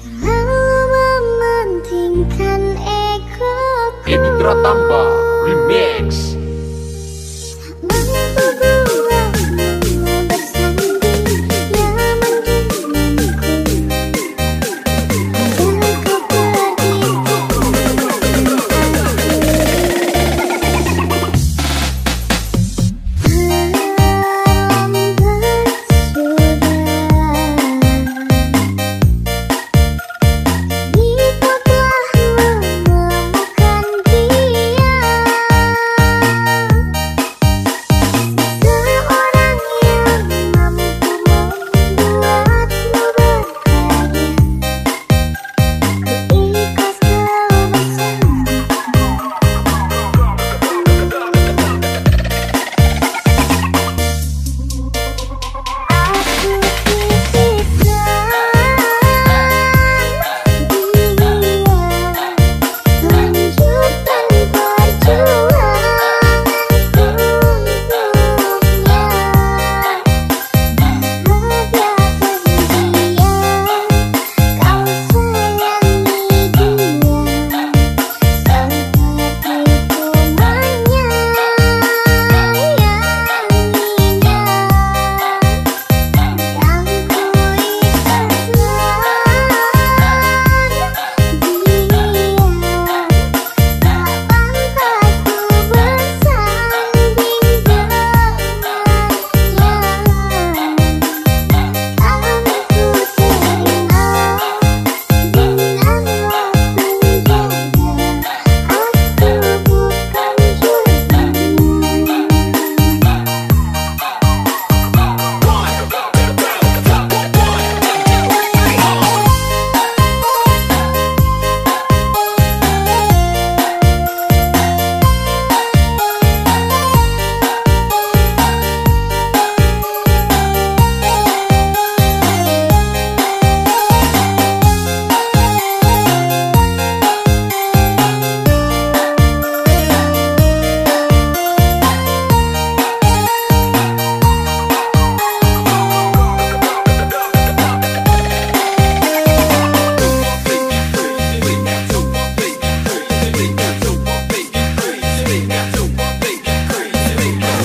Terlalu mementingkan Ini remix